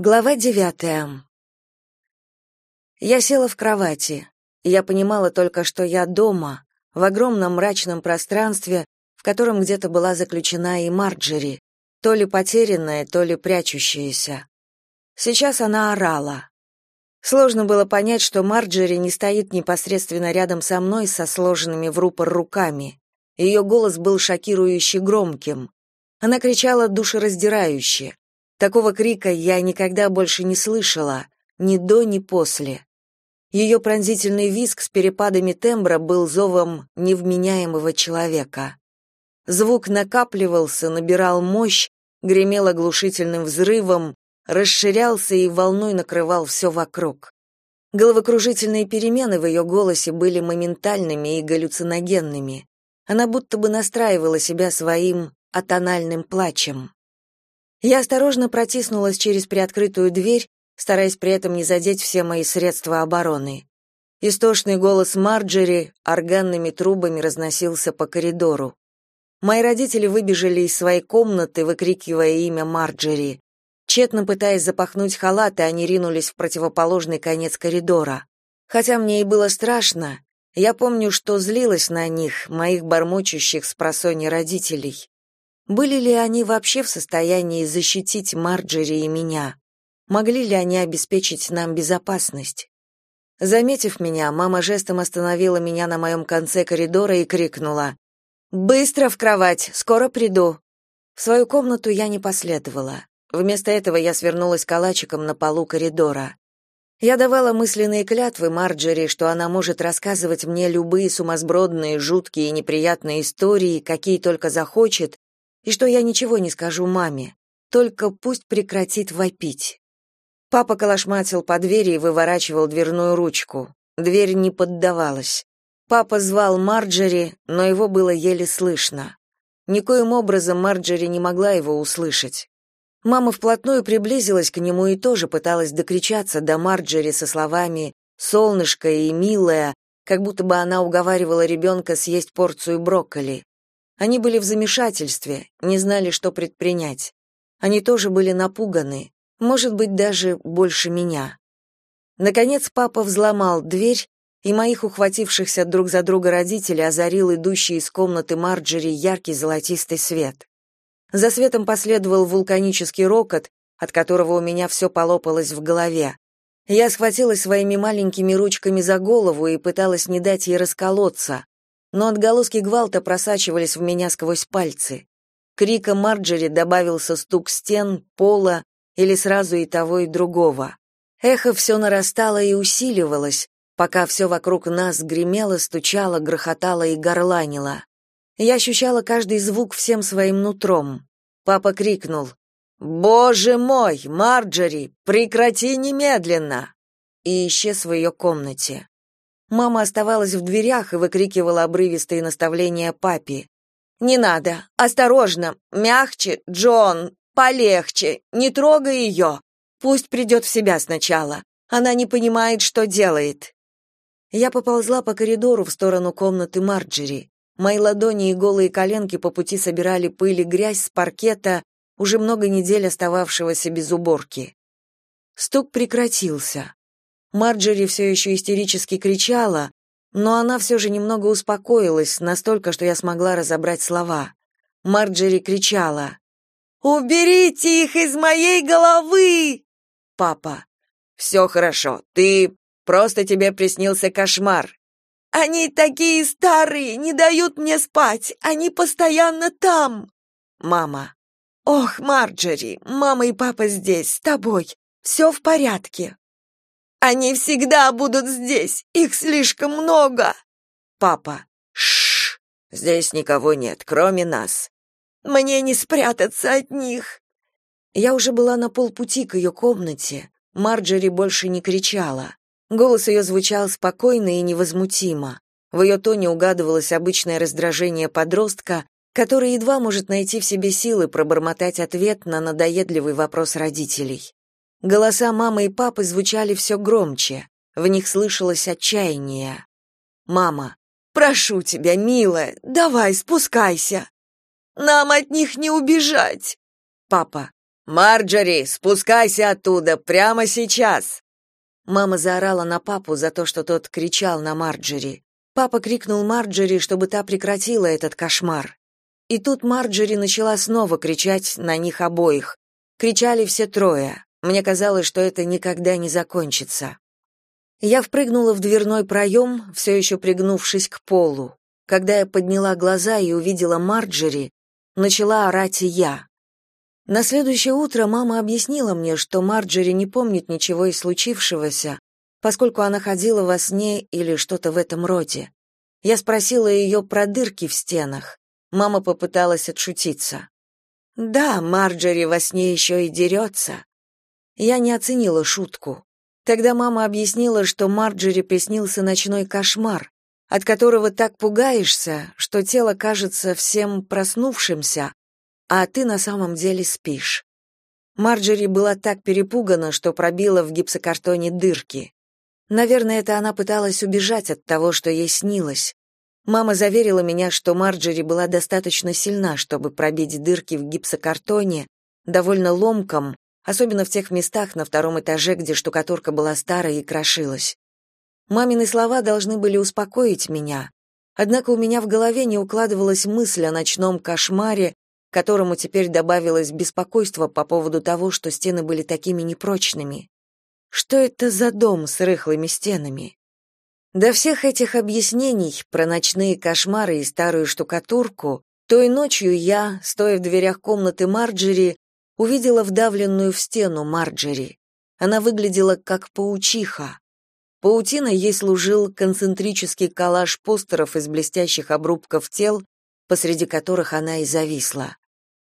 Глава девятая. Я села в кровати. Я понимала только, что я дома, в огромном мрачном пространстве, в котором где-то была заключена и Марджери, то ли потерянная, то ли прячущаяся. Сейчас она орала. Сложно было понять, что Марджери не стоит непосредственно рядом со мной со сложенными в рупор руками. Ее голос был шокирующе громким. Она кричала душераздирающе. Такого крика я никогда больше не слышала, ни до, ни после. Ее пронзительный визг с перепадами тембра был зовом невменяемого человека. Звук накапливался, набирал мощь, гремел оглушительным взрывом, расширялся и волной накрывал все вокруг. Головокружительные перемены в ее голосе были моментальными и галлюциногенными. Она будто бы настраивала себя своим атональным плачем. Я осторожно протиснулась через приоткрытую дверь, стараясь при этом не задеть все мои средства обороны. Истошный голос Марджери органными трубами разносился по коридору. Мои родители выбежали из своей комнаты, выкрикивая имя Марджери. Тщетно пытаясь запахнуть халаты, они ринулись в противоположный конец коридора. Хотя мне и было страшно, я помню, что злилась на них, моих бормочущих с просонья родителей. Были ли они вообще в состоянии защитить Марджери и меня? Могли ли они обеспечить нам безопасность? Заметив меня, мама жестом остановила меня на моем конце коридора и крикнула: "Быстро в кровать, скоро приду". В свою комнату я не последовала. Вместо этого я свернулась калачиком на полу коридора. Я давала мысленные клятвы Марджери, что она может рассказывать мне любые сумасбродные, жуткие и неприятные истории, какие только захочет, и что я ничего не скажу маме, только пусть прекратит вопить. Папа колошматил по двери и выворачивал дверную ручку. Дверь не поддавалась. Папа звал Марджери, но его было еле слышно. Никоим образом Марджери не могла его услышать. Мама вплотную приблизилась к нему и тоже пыталась докричаться до Марджери со словами «солнышко» и «милая», как будто бы она уговаривала ребенка съесть порцию брокколи. Они были в замешательстве, не знали, что предпринять. Они тоже были напуганы, может быть, даже больше меня. Наконец папа взломал дверь, и моих ухватившихся друг за друга родителей озарил идущий из комнаты Марджери яркий золотистый свет. За светом последовал вулканический рокот, от которого у меня все полопалось в голове. Я схватилась своими маленькими ручками за голову и пыталась не дать ей расколоться, но отголоски гвалта просачивались в меня сквозь пальцы. Крика Марджери добавился стук стен, пола или сразу и того, и другого. Эхо все нарастало и усиливалось, пока все вокруг нас гремело, стучало, грохотало и горланило. Я ощущала каждый звук всем своим нутром. Папа крикнул «Боже мой, Марджери, прекрати немедленно!» и исчез в ее комнате. Мама оставалась в дверях и выкрикивала обрывистые наставления папе. «Не надо! Осторожно! Мягче, Джон! Полегче! Не трогай ее! Пусть придет в себя сначала! Она не понимает, что делает!» Я поползла по коридору в сторону комнаты Марджери. Мои ладони и голые коленки по пути собирали пыль и грязь с паркета, уже много недель остававшегося без уборки. Стук прекратился. Марджери все еще истерически кричала, но она все же немного успокоилась, настолько, что я смогла разобрать слова. Марджери кричала. «Уберите их из моей головы!» Папа. «Все хорошо, ты... Просто тебе приснился кошмар». «Они такие старые, не дают мне спать, они постоянно там!» Мама. «Ох, Марджери, мама и папа здесь, с тобой, все в порядке!» Они всегда будут здесь. Их слишком много. Папа. Шш. Здесь никого нет, кроме нас. Мне не спрятаться от них. Я уже была на полпути к ее комнате. Марджери больше не кричала. Голос ее звучал спокойно и невозмутимо. В ее тоне угадывалось обычное раздражение подростка, который едва может найти в себе силы пробормотать ответ на надоедливый вопрос родителей. Голоса мамы и папы звучали все громче, в них слышалось отчаяние. Мама: "Прошу тебя, милая, давай спускайся. Нам от них не убежать". Папа: Марджори, спускайся оттуда прямо сейчас!» Мама заорала на папу за то, что тот кричал на Марджери. Папа крикнул Марджери, чтобы та прекратила этот кошмар. И тут Марджери начала снова кричать на них обоих. Кричали все трое. Мне казалось, что это никогда не закончится. Я впрыгнула в дверной проем, все еще пригнувшись к полу. Когда я подняла глаза и увидела Марджери, начала орать и я. На следующее утро мама объяснила мне, что Марджери не помнит ничего из случившегося, поскольку она ходила во сне или что-то в этом роде. Я спросила ее про дырки в стенах. Мама попыталась отшутиться. «Да, Марджери во сне еще и дерется». Я не оценила шутку. Тогда мама объяснила, что Марджери приснился ночной кошмар, от которого так пугаешься, что тело кажется всем проснувшимся, а ты на самом деле спишь. Марджери была так перепугана, что пробила в гипсокартоне дырки. Наверное, это она пыталась убежать от того, что ей снилось. Мама заверила меня, что Марджери была достаточно сильна, чтобы пробить дырки в гипсокартоне, довольно ломком, особенно в тех местах на втором этаже, где штукатурка была старая и крошилась. Мамины слова должны были успокоить меня, однако у меня в голове не укладывалась мысль о ночном кошмаре, которому теперь добавилось беспокойство по поводу того, что стены были такими непрочными. Что это за дом с рыхлыми стенами? До всех этих объяснений про ночные кошмары и старую штукатурку, той ночью я, стоя в дверях комнаты Марджери, увидела вдавленную в стену Марджери. Она выглядела как паучиха. Паутиной ей служил концентрический коллаж постеров из блестящих обрубков тел, посреди которых она и зависла.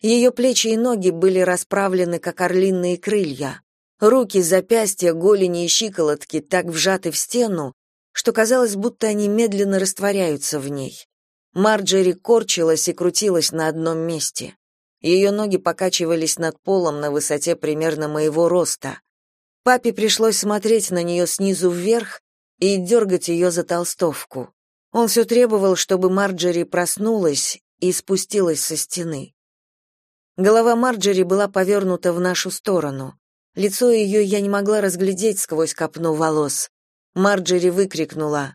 Ее плечи и ноги были расправлены, как орлиные крылья. Руки, запястья, голени и щиколотки так вжаты в стену, что казалось, будто они медленно растворяются в ней. Марджери корчилась и крутилась на одном месте. Ее ноги покачивались над полом на высоте примерно моего роста. Папе пришлось смотреть на нее снизу вверх и дергать ее за толстовку. Он все требовал, чтобы Марджери проснулась и спустилась со стены. Голова Марджери была повернута в нашу сторону. Лицо ее я не могла разглядеть сквозь копну волос. Марджери выкрикнула.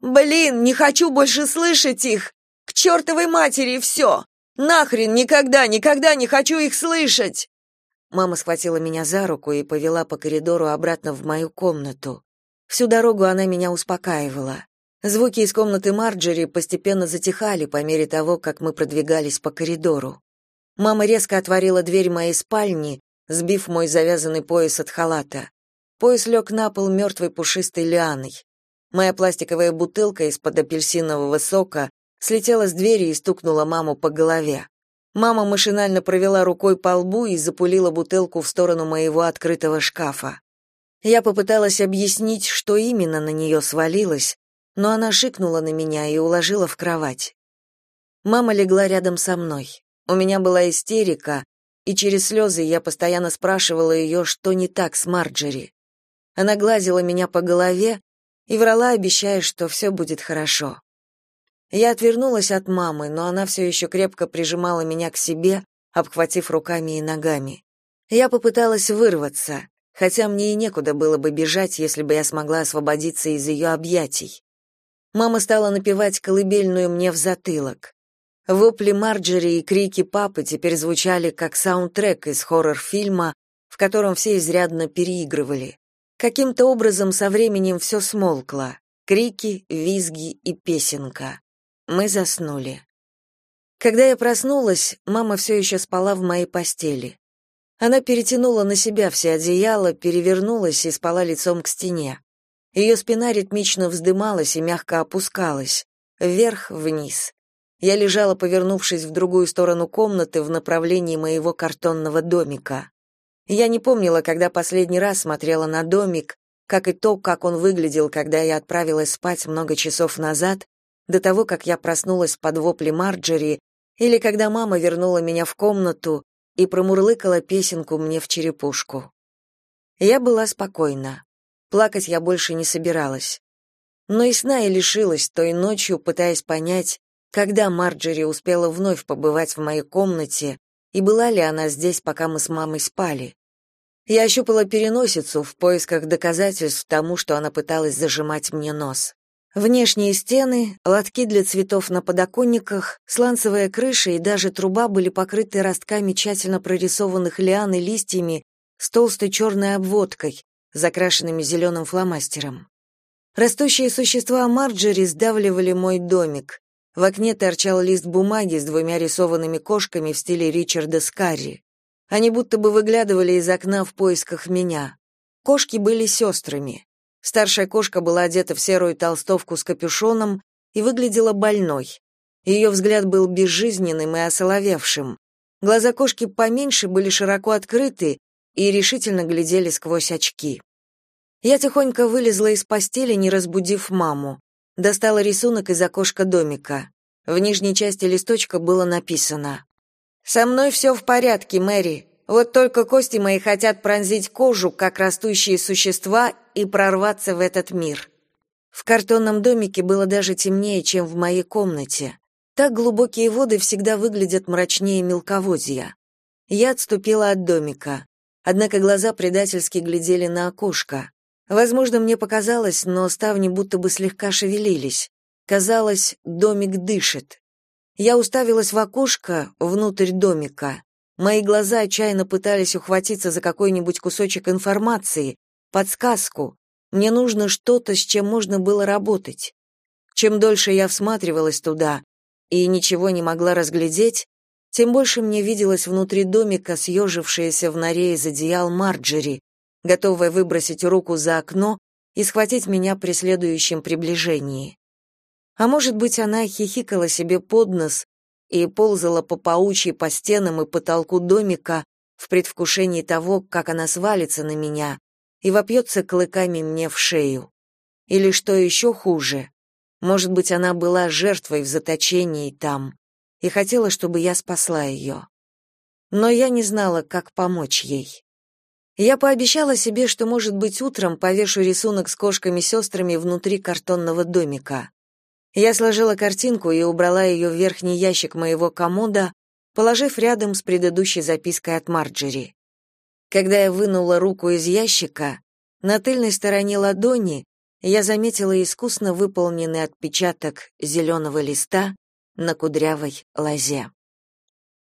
«Блин, не хочу больше слышать их! К чертовой матери все! Нахрен никогда, никогда не хочу их слышать!» Мама схватила меня за руку и повела по коридору обратно в мою комнату. Всю дорогу она меня успокаивала. Звуки из комнаты Марджери постепенно затихали по мере того, как мы продвигались по коридору. Мама резко отворила дверь моей спальни, сбив мой завязанный пояс от халата. Пояс лег на пол мертвой пушистой лианой. Моя пластиковая бутылка из-под апельсинового сока слетела с двери и стукнула маму по голове. Мама машинально провела рукой по лбу и запулила бутылку в сторону моего открытого шкафа. Я попыталась объяснить, что именно на нее свалилось, но она шикнула на меня и уложила в кровать. Мама легла рядом со мной. У меня была истерика, и через слезы я постоянно спрашивала ее, что не так с Марджери. Она гладила меня по голове и врала, обещая, что все будет хорошо. Я отвернулась от мамы, но она все еще крепко прижимала меня к себе, обхватив руками и ногами. Я попыталась вырваться, хотя мне и некуда было бы бежать, если бы я смогла освободиться из ее объятий. Мама стала напевать колыбельную мне в затылок. Вопли Марджери и крики папы теперь звучали как саундтрек из хоррор-фильма, в котором все изрядно переигрывали. Каким-то образом со временем все смолкло. Крики, визги и песенка. Мы заснули. Когда я проснулась, мама все еще спала в моей постели. Она перетянула на себя все одеяла, перевернулась и спала лицом к стене. Ее спина ритмично вздымалась и мягко опускалась, вверх-вниз. Я лежала, повернувшись в другую сторону комнаты в направлении моего картонного домика. Я не помнила, когда последний раз смотрела на домик, как и то, как он выглядел, когда я отправилась спать много часов назад, до того, как я проснулась под вопли Марджери, или когда мама вернула меня в комнату и промурлыкала песенку мне в черепушку. Я была спокойна. Плакать я больше не собиралась. Но и сна я лишилась той ночью, пытаясь понять, когда Марджери успела вновь побывать в моей комнате и была ли она здесь, пока мы с мамой спали. Я ощупала переносицу в поисках доказательств тому, что она пыталась зажимать мне нос. Внешние стены, лотки для цветов на подоконниках, сланцевая крыша и даже труба были покрыты ростками тщательно прорисованных лиан и листьями с толстой черной обводкой, закрашенными зеленым фломастером. Растущие существа Марджери сдавливали мой домик. В окне торчал лист бумаги с двумя рисованными кошками в стиле Ричарда Скарри. Они будто бы выглядывали из окна в поисках меня. Кошки были сестрами. Старшая кошка была одета в серую толстовку с капюшоном и выглядела больной. Ее взгляд был безжизненным и осоловевшим. Глаза кошки поменьше были широко открыты и решительно глядели сквозь очки. Я тихонько вылезла из постели, не разбудив маму. Достала рисунок из окошка домика. В нижней части листочка было написано «Со мной все в порядке, Мэри. Вот только кости мои хотят пронзить кожу, как растущие существа, и прорваться в этот мир. В картонном домике было даже темнее, чем в моей комнате. Так глубокие воды всегда выглядят мрачнее мелководья. Я отступила от домика. Однако глаза предательски глядели на окошко. Возможно, мне показалось, но ставни будто бы слегка шевелились. Казалось, домик дышит. Я уставилась в окошко внутрь домика. Мои глаза отчаянно пытались ухватиться за какой-нибудь кусочек информации, подсказку. Мне нужно что-то, с чем можно было работать. Чем дольше я всматривалась туда и ничего не могла разглядеть, тем больше мне виделось внутри домика съежившаяся в норе из одеял Марджери, готовая выбросить руку за окно и схватить меня при следующем приближении. А может быть, она хихикала себе под нос, и ползала по паучьи по стенам и потолку домика в предвкушении того, как она свалится на меня и вопьется клыками мне в шею. Или что еще хуже, может быть, она была жертвой в заточении там и хотела, чтобы я спасла ее. Но я не знала, как помочь ей. Я пообещала себе, что, может быть, утром повешу рисунок с кошками-сестрами внутри картонного домика. Я сложила картинку и убрала ее в верхний ящик моего комода, положив рядом с предыдущей запиской от Марджери. Когда я вынула руку из ящика, на тыльной стороне ладони я заметила искусно выполненный отпечаток зеленого листа на кудрявой лозе.